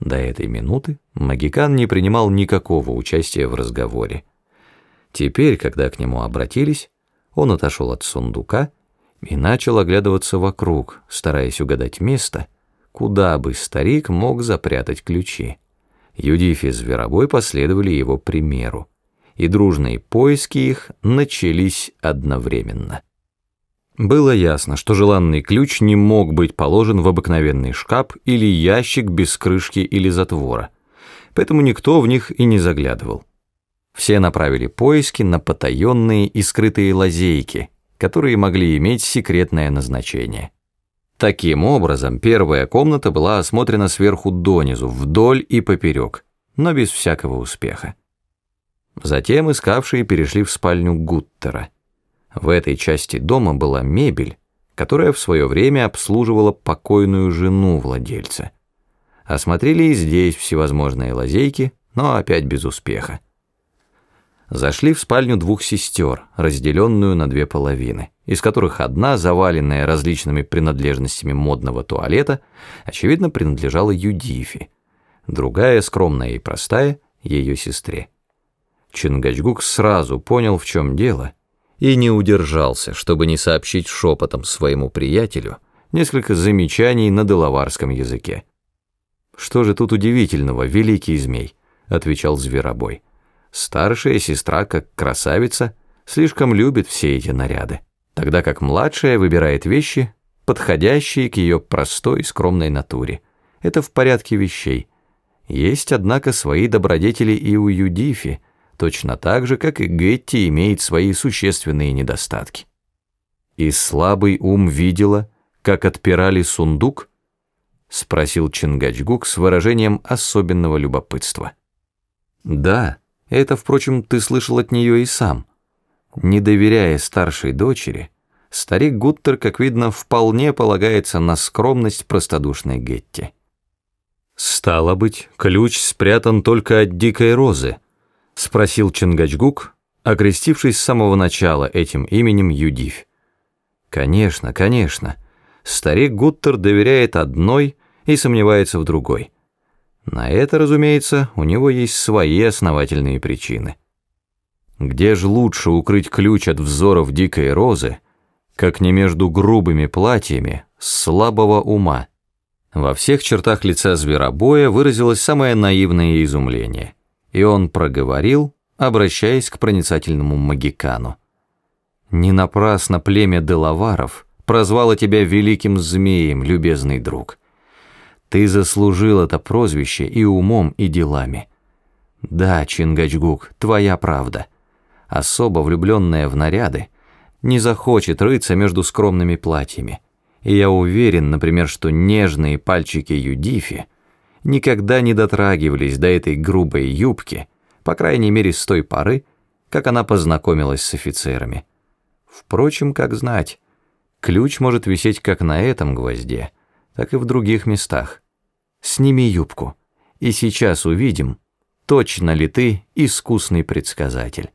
До этой минуты Магикан не принимал никакого участия в разговоре. Теперь, когда к нему обратились, он отошел от сундука и начал оглядываться вокруг, стараясь угадать место, куда бы старик мог запрятать ключи. Юдиф и Зверобой последовали его примеру, и дружные поиски их начались одновременно. Было ясно, что желанный ключ не мог быть положен в обыкновенный шкаф или ящик без крышки или затвора, поэтому никто в них и не заглядывал. Все направили поиски на потаенные и скрытые лазейки, которые могли иметь секретное назначение. Таким образом, первая комната была осмотрена сверху донизу, вдоль и поперек, но без всякого успеха. Затем искавшие перешли в спальню Гуттера – в этой части дома была мебель, которая в свое время обслуживала покойную жену владельца. Осмотрели и здесь всевозможные лазейки, но опять без успеха. Зашли в спальню двух сестер, разделенную на две половины, из которых одна, заваленная различными принадлежностями модного туалета, очевидно принадлежала Юдифи, другая, скромная и простая, ее сестре. Чингачгук сразу понял, в чем дело — и не удержался, чтобы не сообщить шепотом своему приятелю несколько замечаний на делаварском языке. «Что же тут удивительного, великий змей?» — отвечал Зверобой. «Старшая сестра, как красавица, слишком любит все эти наряды, тогда как младшая выбирает вещи, подходящие к ее простой, скромной натуре. Это в порядке вещей. Есть, однако, свои добродетели и у Юдифи, точно так же, как и Гетти имеет свои существенные недостатки. И слабый ум видела, как отпирали сундук, спросил Чингачгук с выражением особенного любопытства. Да, это, впрочем, ты слышал от нее и сам. Не доверяя старшей дочери, старик Гуттер, как видно, вполне полагается на скромность простодушной Гетти. Стало быть, ключ спрятан только от дикой розы, — спросил Чингачгук, окрестившись с самого начала этим именем Юдивь. «Конечно, конечно. Старик Гуттер доверяет одной и сомневается в другой. На это, разумеется, у него есть свои основательные причины. Где же лучше укрыть ключ от взоров дикой розы, как не между грубыми платьями слабого ума?» Во всех чертах лица зверобоя выразилось самое наивное изумление — и он проговорил, обращаясь к проницательному магикану. «Не напрасно племя Делаваров прозвало тебя великим змеем, любезный друг. Ты заслужил это прозвище и умом, и делами. Да, Чингачгук, твоя правда. Особо влюбленная в наряды не захочет рыться между скромными платьями. И я уверен, например, что нежные пальчики Юдифи — никогда не дотрагивались до этой грубой юбки, по крайней мере с той поры, как она познакомилась с офицерами. Впрочем, как знать, ключ может висеть как на этом гвозде, так и в других местах. Сними юбку, и сейчас увидим, точно ли ты искусный предсказатель.